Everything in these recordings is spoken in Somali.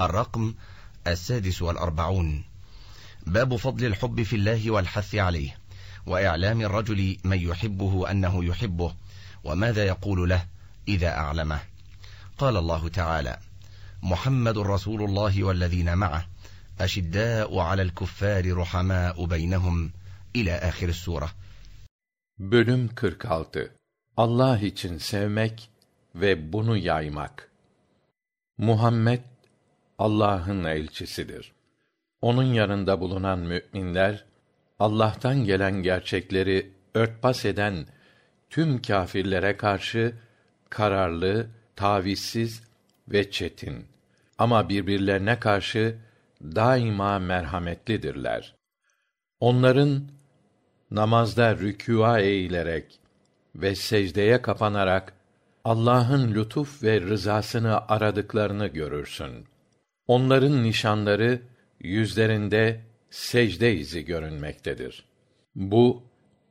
الرقم السادس والأربعون باب فضل الحب في الله والحث عليه وإعلام الرجل من يحبه أنه يحبه وماذا يقول له إذا أعلمه قال الله تعالى محمد رسول الله والذين معه أشداء على الكفار رحماء بينهم إلى آخر السورة Bölüm 46 Allah için sevmek ve bunu yaymak Muhammed Allah'ın elçisidir. Onun yanında bulunan müminler Allah'tan gelen gerçekleri örtbas eden tüm kâfirlere karşı kararlı, tavizsiz ve çetin ama birbirlerine karşı daima merhametlidirler. Onların namazda rükûa eğilerek ve secdeye kapanarak Allah'ın lütuf ve rızasını aradıklarını görürsün. Onların nişanları yüzlerinde secde izi görünmektedir. Bu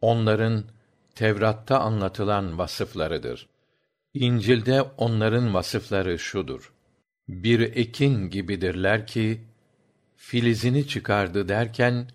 onların Tevrat'ta anlatılan vasıflarıdır. İncil'de onların vasıfları şudur: Bir ekin gibidirler ki filizini çıkardı derken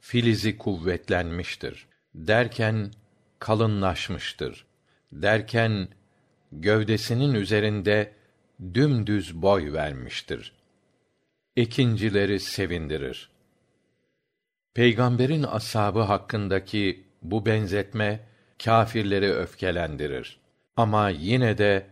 filizi kuvvetlenmiştir. Derken kalınlaşmıştır. Derken gövdesinin üzerinde dümdüz boy vermiştir. Ekincileri sevindirir. Peygamberin ashabı hakkındaki bu benzetme kâfirleri öfkelendirir. Ama yine de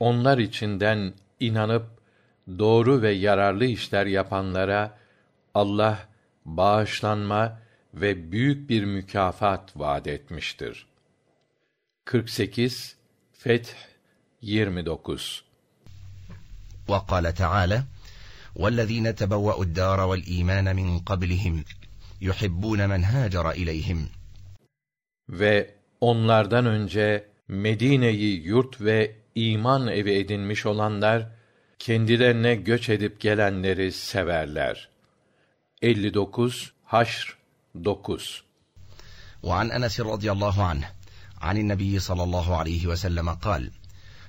onlar içinden inanıp doğru ve yararlı işler yapanlara Allah bağışlanma ve büyük bir mükafat vaad etmiştir. 48 Feth 29 وقال تعالى والذين تبوأوا الدار والإيمان من قبلهم يحبون من هاجر إليهم Ve onlardan önce Medine'yi yurt ve iman evi edinmiş olanlar kendilerine göç edip gelenleri severler. 59 Haşr 9 وعن أنس رضي الله عنه عن النبي صلى الله عليه وسلم قال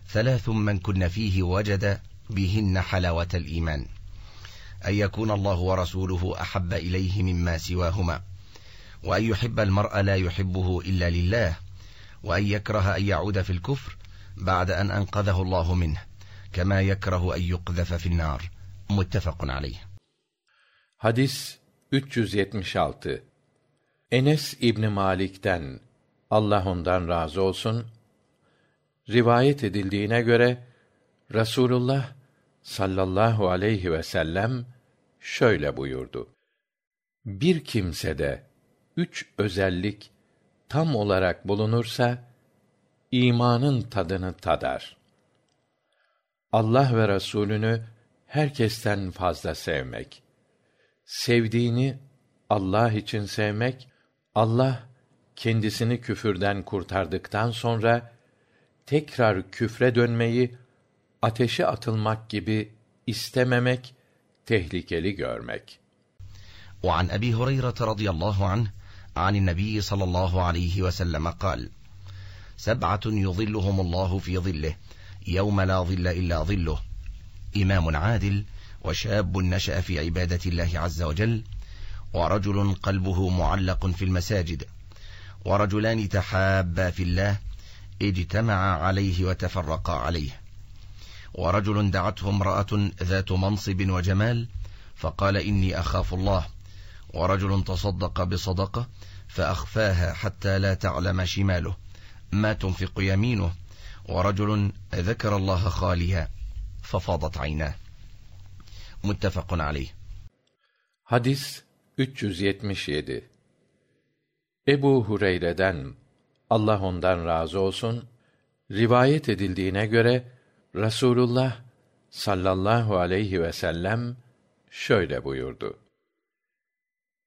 ثلاث من كن فيه وجد بهن حلاوة الإيمان أن يكون الله ورسوله أحب إليه مما سواهما وأن يحب المرء لا يحبه إلا لله وأن يكره أن يعود في الكفر بعد أن أنقذه الله منه كما يكره أن يقذف في النار متفق عليه Hadis 376 Enes İbni Malik'ten Allah ondan razı olsun rivayet edildiğine göre Rasulullah sallallahu aleyhi ve sellem şöyle buyurdu. Bir kimsede üç özellik tam olarak bulunursa imanın tadını tadar. Allah ve Resulünü herkesten fazla sevmek. Sevdiğini Allah için sevmek, Allah kendisini küfürden kurtardıktan sonra tekrar küfre dönmeyi ateşe atılmak gibi istememek, tehlikeli görmek. وعن أبي هريرة رضي الله عنه عن النبي صلى الله عليه وسلم قال سبعة يظلهم الله في ظله يوم لا ظل إلا ظله إمام عادل وشاب نشأ في عبادة الله عز وجل ورجل قلبه معلق في المساجد ورجلان تحابا في الله اجتمع عليه وتفرقا عليه ورجل دعته امرأة ذات منصب وجمال فقال إني أخاف الله ورجل تصدق بصدقة فأخفاها حتى لا تعلم شماله ما تنفق يمينه ورجل ذكر الله خاليا ففاضت عيناه متفق عليه Hadis 377 Ebu Hureyre'den Allah ondan razı olsun rivayet edildiğine göre Rasulullah sallallahu aleyhi ve sellem şöyle buyurdu.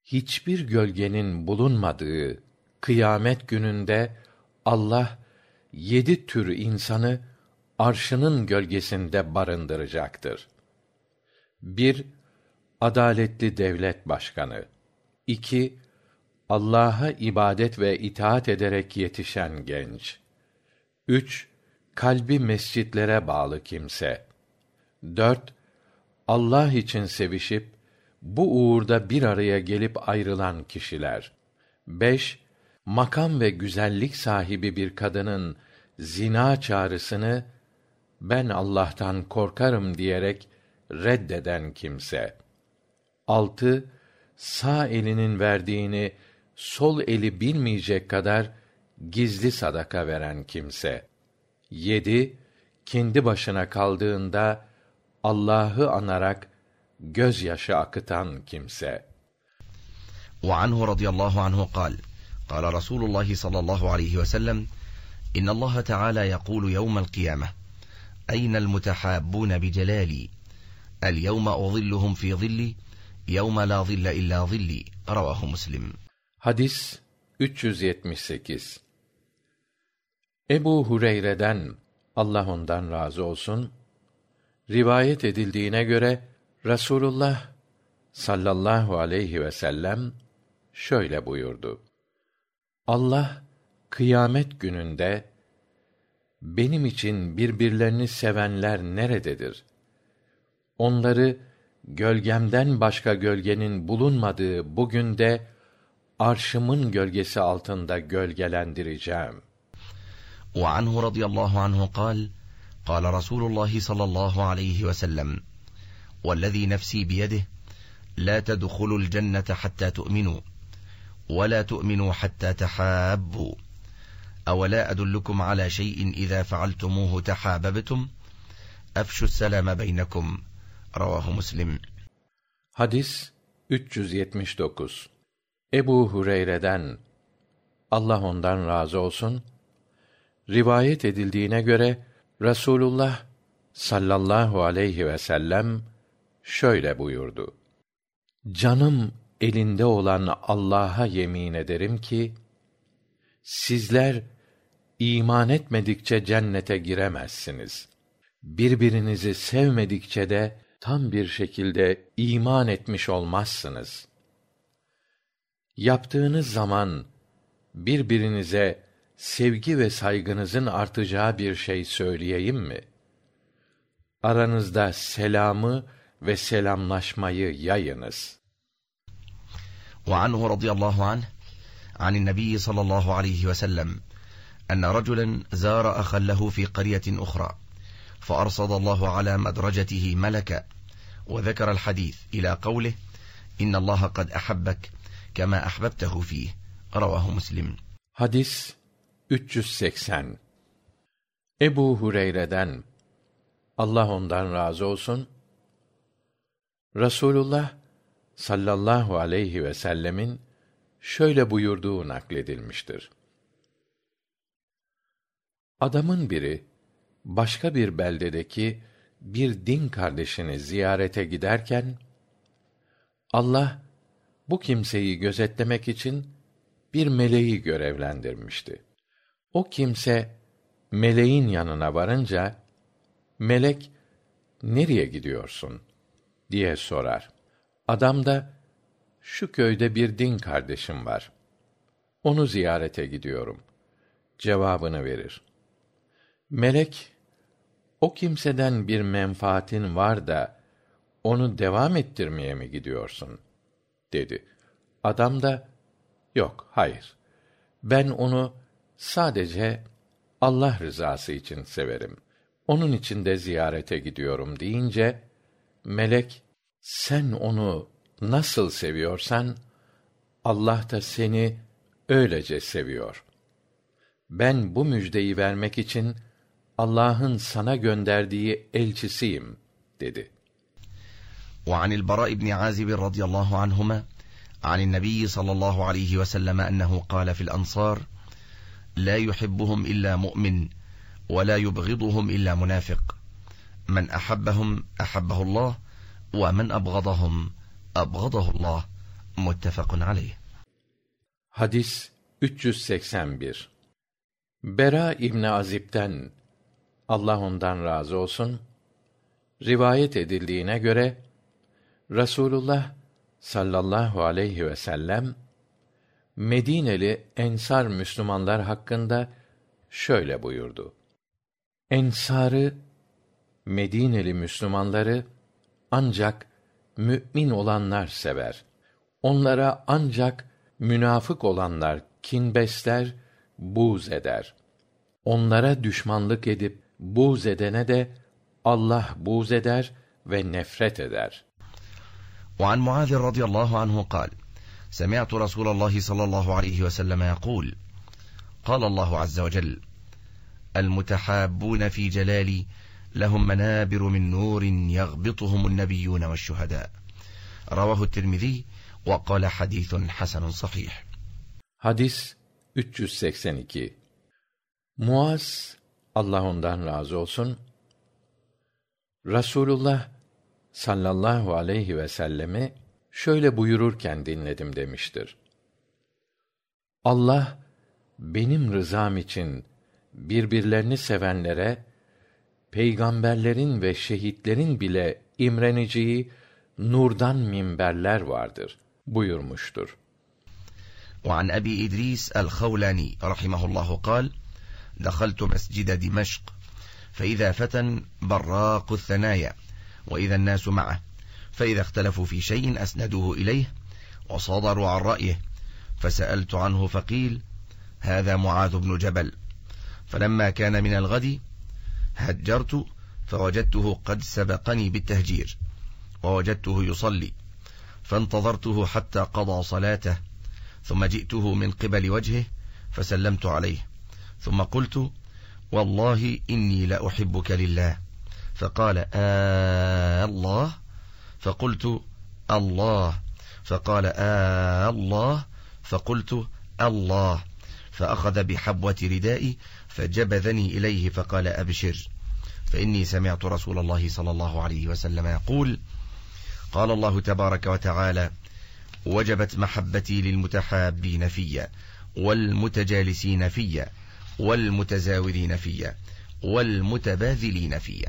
Hiçbir gölgenin bulunmadığı kıyamet gününde Allah yedi tür insanı arşının gölgesinde barındıracaktır. Bir, adaletli devlet başkanı. İki, Allah'a ibadet ve itaat ederek yetişen genç. Üç, kalbi mescitlere bağlı kimse. Dört, Allah için sevişip bu uğurda bir araya gelip ayrılan kişiler. 5. Makam ve güzellik sahibi bir kadının zina çağrısını ben Allah'tan korkarım diyerek reddeden kimse. 6. Sağ elinin verdiğini sol eli bilmeyecek kadar gizli sadaka veren kimse. 7. Kendi başına kaldığında Allah'ı anarak gözyaşı akıtan kimse. وعنه رضي الله عنه قال قال رسول الله صلى الله عليه وسلم إن الله تعالى يقول يوم القيامة أين المتحابون بجلالي اليوم أظلهم في ظلي يوم لا ظل إلا ظلي رواه مسلم Hadis 378 Ebu Hureyre'den Allah ondan razı olsun rivayet edildiğine göre Rasulullah sallallahu aleyhi ve sellem şöyle buyurdu. Allah kıyamet gününde benim için birbirlerini sevenler nerededir? Onları gölgemden başka gölgenin bulunmadığı bugün de arşımın gölgesi altında gölgelendireceğim. وعنه رضي الله عنه قال قال رسول الله صلى الله عليه وسلم والذي نفسي بيده لا تدخلوا الجنة حتى تؤمنوا ولا تؤمنوا حتى تحابوا أولا أدلكم على شيء إذا فعلتموه تحاببتم أفشوا السلام بينكم رواه مسلم Hadis 379 Ebu Hureyre'den Allah ondan razı olsun rivayet edildiğine göre Rasulullah sallallahu aleyhi ve sellem şöyle buyurdu. Canım elinde olan Allah'a yemin ederim ki sizler iman etmedikçe cennete giremezsiniz. Birbirinizi sevmedikçe de tam bir şekilde iman etmiş olmazsınız. Yaptığınız zaman birbirinize sevgi ve saygınızın artacağı bir şey söyleyeyim mi aranızda selamı ve selamlaşmayı yayınız وعنه رضي الله عنه عن النبي صلى الله عليه وسلم أن رجلا زار أخا له في قرية أخرى فأرصد الله على مدرجته ملكا وذكر الحديث إلى قوله إن الله قد أحبك كما أحببته فيه رواه مسلم Hadis 380 Ebu Hureyre'den Allah ondan razı olsun Rasulullah sallallahu aleyhi ve sellemin şöyle buyurduğu nakledilmiştir. Adamın biri başka bir beldedeki bir din kardeşini ziyarete giderken Allah bu kimseyi gözetlemek için bir meleği görevlendirmişti. O kimse meleğin yanına varınca melek nereye gidiyorsun diye sorar. Adam da şu köyde bir din kardeşim var. Onu ziyarete gidiyorum. Cevabını verir. Melek o kimseden bir menfaatin var da onu devam ettirmeye mi gidiyorsun? dedi. Adam da yok, hayır. Ben onu sadece Allah rızası için severim. Onun için de ziyarete gidiyorum deyince melek sen onu nasıl seviyorsan Allah da seni öylece seviyor. Ben bu müjdeyi vermek için Allah'ın sana gönderdiği elçisiyim dedi. وعن البراء بن عازب رضي الله عنهما عن النبي صلى الله عليه وسلم أنه قال في الأنصار لا يحبهم إلا مؤمن ولا يبغضهم إلا منافق. من أحبهم أحبه الله ومن أبغضهم أبغضه الله. متفق عليه. Hadis 381 Bera İbni Azib'den Allah ondan razı olsun. Rivayet edildiğine göre Rasulullah sallallahu aleyhi ve sellem Medineli ensar Müslümanlar hakkında şöyle buyurdu. Ensarı Medineli Müslümanları ancak mü'min olanlar sever. Onlara ancak münafık olanlar kin besler, buğz eder. Onlara düşmanlık edip buğz edene de Allah buğz eder ve nefret eder. وعن معاذ رضي الله عنه قال سمعت رسول الله صلى الله عليه وسلم يقول قال الله عز وجل المتحابون في جلالي لهم منابر من نور يغبطهم النبيون والشهداء رواه الترمذي وقال حديث حسن صحيح Hadis 382 Muaz Allah ondan razı olsun Rasulullah sallallahu aleyhi ve sellemi şöyle buyururken dinledim demiştir. Allah benim rızam için birbirlerini sevenlere peygamberlerin ve şehitlerin bile imreneceği nurdan minberler vardır buyurmuştur. وعن أبي إدريس الخولاني رحمه الله قال دخلت مسجد دمشق فإذا فتى براق الثنايا وإذا الناس معه فإذا اختلفوا في شيء أسندوه إليه وصدروا عن رأيه فسألت عنه فقيل هذا معاذ بن جبل فلما كان من الغد هجرت فوجدته قد سبقني بالتهجير ووجدته يصلي فانتظرته حتى قضى صلاته ثم جئته من قبل وجهه فسلمت عليه ثم قلت والله إني لأحبك لله فقال آه الله فقلت الله فقال آه الله فقلت الله فأخذ بحبوة ردائي فجبذني إليه فقال أبشر فإني سمعت رسول الله صلى الله عليه وسلم يقول قال الله تبارك وتعالى وجبت محبتي للمتحابين في والمتجالسين في والمتزاورين في والمتباذلين في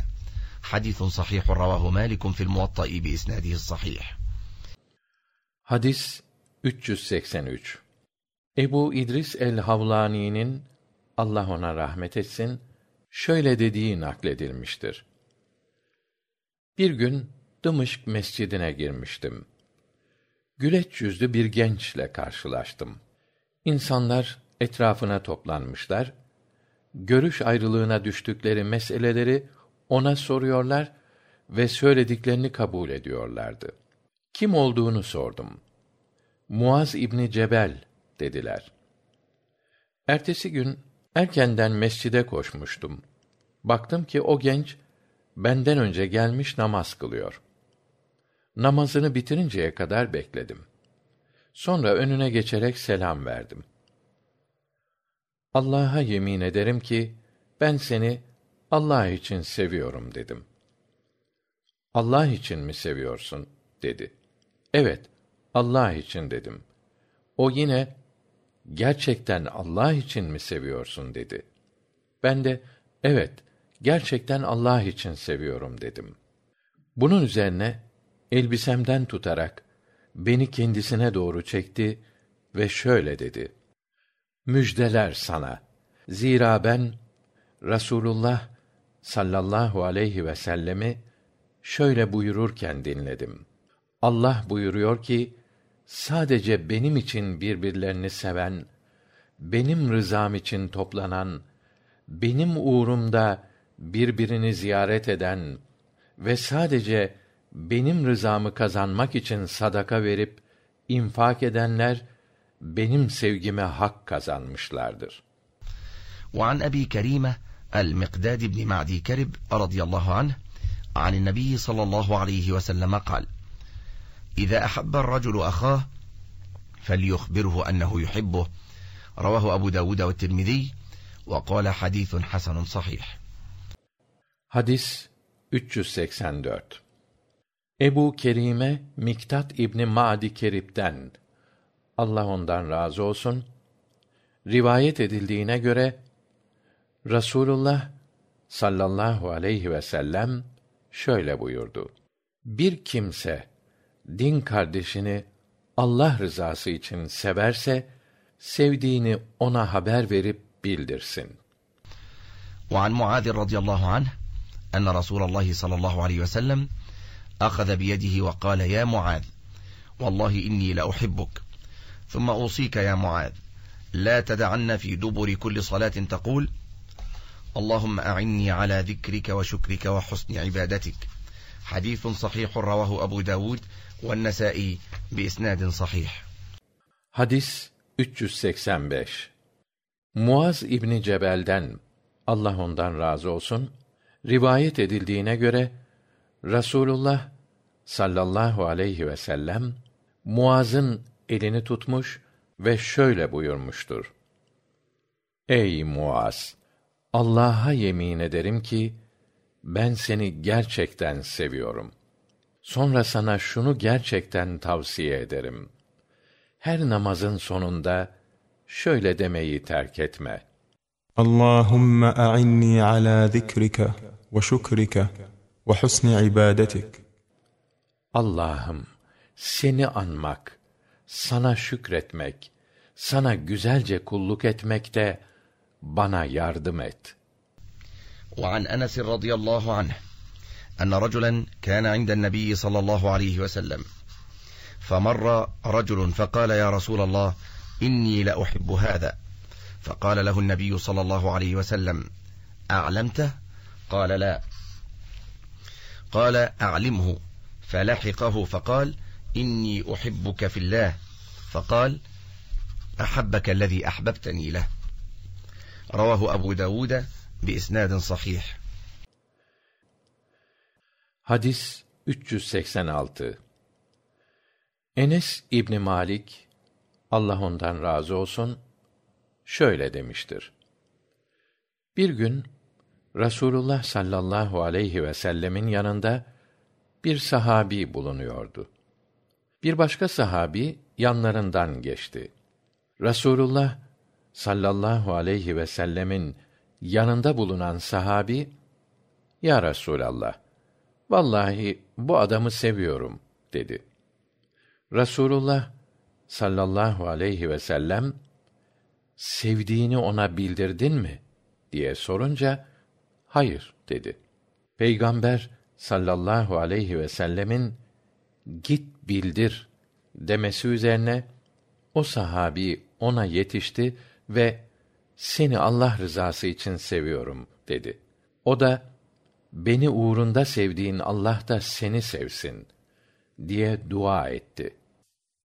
حديث صحيح رواه مالك في الموطأ بإسناده الصحيح Hadis 383 Ebu İdris el-Havlani'nin Allah ona rahmet etsin şöyle dediği nakledilmiştir. Bir gün Dımışk mescidine girmiştim. Güleç yüzlü bir gençle karşılaştım. İnsanlar etrafına toplanmışlar. Görüş ayrılığına düştükleri meseleleri ona soruyorlar ve söylediklerini kabul ediyorlardı. Kim olduğunu sordum. Muaz İbni Cebel dediler. Ertesi gün erkenden mescide koşmuştum. Baktım ki o genç benden önce gelmiş namaz kılıyor. Namazını bitirinceye kadar bekledim. Sonra önüne geçerek selam verdim. Allah'a yemin ederim ki ben seni Allah için seviyorum dedim. Allah için mi seviyorsun dedi. Evet, Allah için dedim. O yine gerçekten Allah için mi seviyorsun dedi. Ben de evet, gerçekten Allah için seviyorum dedim. Bunun üzerine elbisemden tutarak beni kendisine doğru çekti ve şöyle dedi: Müjdeler sana. Zira ben Rasulullah sallallahu aleyhi ve sellemi şöyle buyururken dinledim. Allah buyuruyor ki sadece benim için birbirlerini seven, benim rızam için toplanan, benim uğrumda birbirini ziyaret eden ve sadece benim rızamı kazanmak için sadaka verip infak edenler benim sevgime hak kazanmışlardır. وعن أبي كريمة المقداد بن معدي كرب رضي الله عنه عن النبي صلى الله عليه وسلم قال إذا أحب الرجل أخاه فليخبره أنه يحبه رواه أبو داود والترمذي وقال حديث حسن صحيح Hadis 384 Ebu Kerime Miktat İbni Madi Kerip'ten Allah ondan razı olsun rivayet edildiğine göre Rasulullah sallallahu aleyhi ve sellem şöyle buyurdu. Bir kimse din kardeşini Allah rızası için severse sevdiğini ona haber verip bildirsin. وعن معاذ رضي الله عنه أن رسول الله صلى الله عليه وسلم أخذ بيده وقال يا معاذ والله إني لأحبك ثم أوصيك يا معاذ لا تدعن في دبر كل صلاة تقول اللهم أعني على ذكرك وشكرك وحسن عبادتك حديث صحيح رواه أبو داود والنسائي بإسناد صحيح Hadis 385 Muaz İbni Cebel'den Allah ondan razı olsun rivayet edildiğine göre Rasulullah sallallahu aleyhi ve sellem Muaz'ın elini tutmuş ve şöyle buyurmuştur. Ey Muaz! Allah'a yemin ederim ki ben seni gerçekten seviyorum. Sonra sana şunu gerçekten tavsiye ederim. Her namazın sonunda şöyle demeyi terk etme. Allahumme a'inni ala zikrike ve şükrike ve husni ibadetik. Allah'ım seni anmak, sana şükretmek, sana güzelce kulluk etmekte bana yardım et. وعن أنس رضي الله عنه أن رجلا كان عند النبي صلى الله عليه وسلم فمر رجل فقال يا رسول الله إني لأحب هذا فقال له النبي صلى الله عليه وسلم أعلمته قال لا قال أعلمه فلحقه فقال إني أحبك في الله فقال أحبك الذي أحببتني له رواه أبو داود بإسناد صحيح Hadis 386 Enes İbni Malik Allah ondan razı olsun şöyle demiştir. Bir gün Rasulullah sallallahu aleyhi ve sellemin yanında bir sahabi bulunuyordu. Bir başka sahabi yanlarından geçti. Rasulullah sallallahu aleyhi ve sellemin yanında bulunan sahabi ya Resulallah vallahi bu adamı seviyorum dedi. Rasulullah sallallahu aleyhi ve sellem sevdiğini ona bildirdin mi diye sorunca hayır dedi. Peygamber sallallahu aleyhi ve sellemin git bildir demesi üzerine o sahabi ona yetişti ve seni Allah rızası için seviyorum dedi. O da beni uğrunda sevdiğin Allah da seni sevsin diye dua etti.